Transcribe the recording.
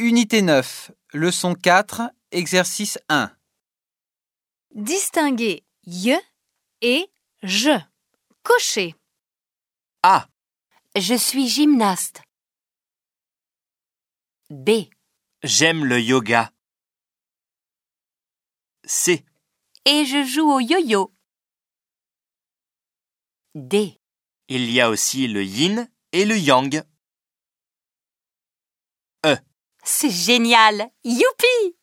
Unité 9, leçon 4, exercice 1. Distinguer y et je. Cocher. A. Je suis gymnaste. B. J'aime le yoga. C. Et je joue au yo-yo. D. Il y a aussi le yin et le yang. C'est génial. Youpi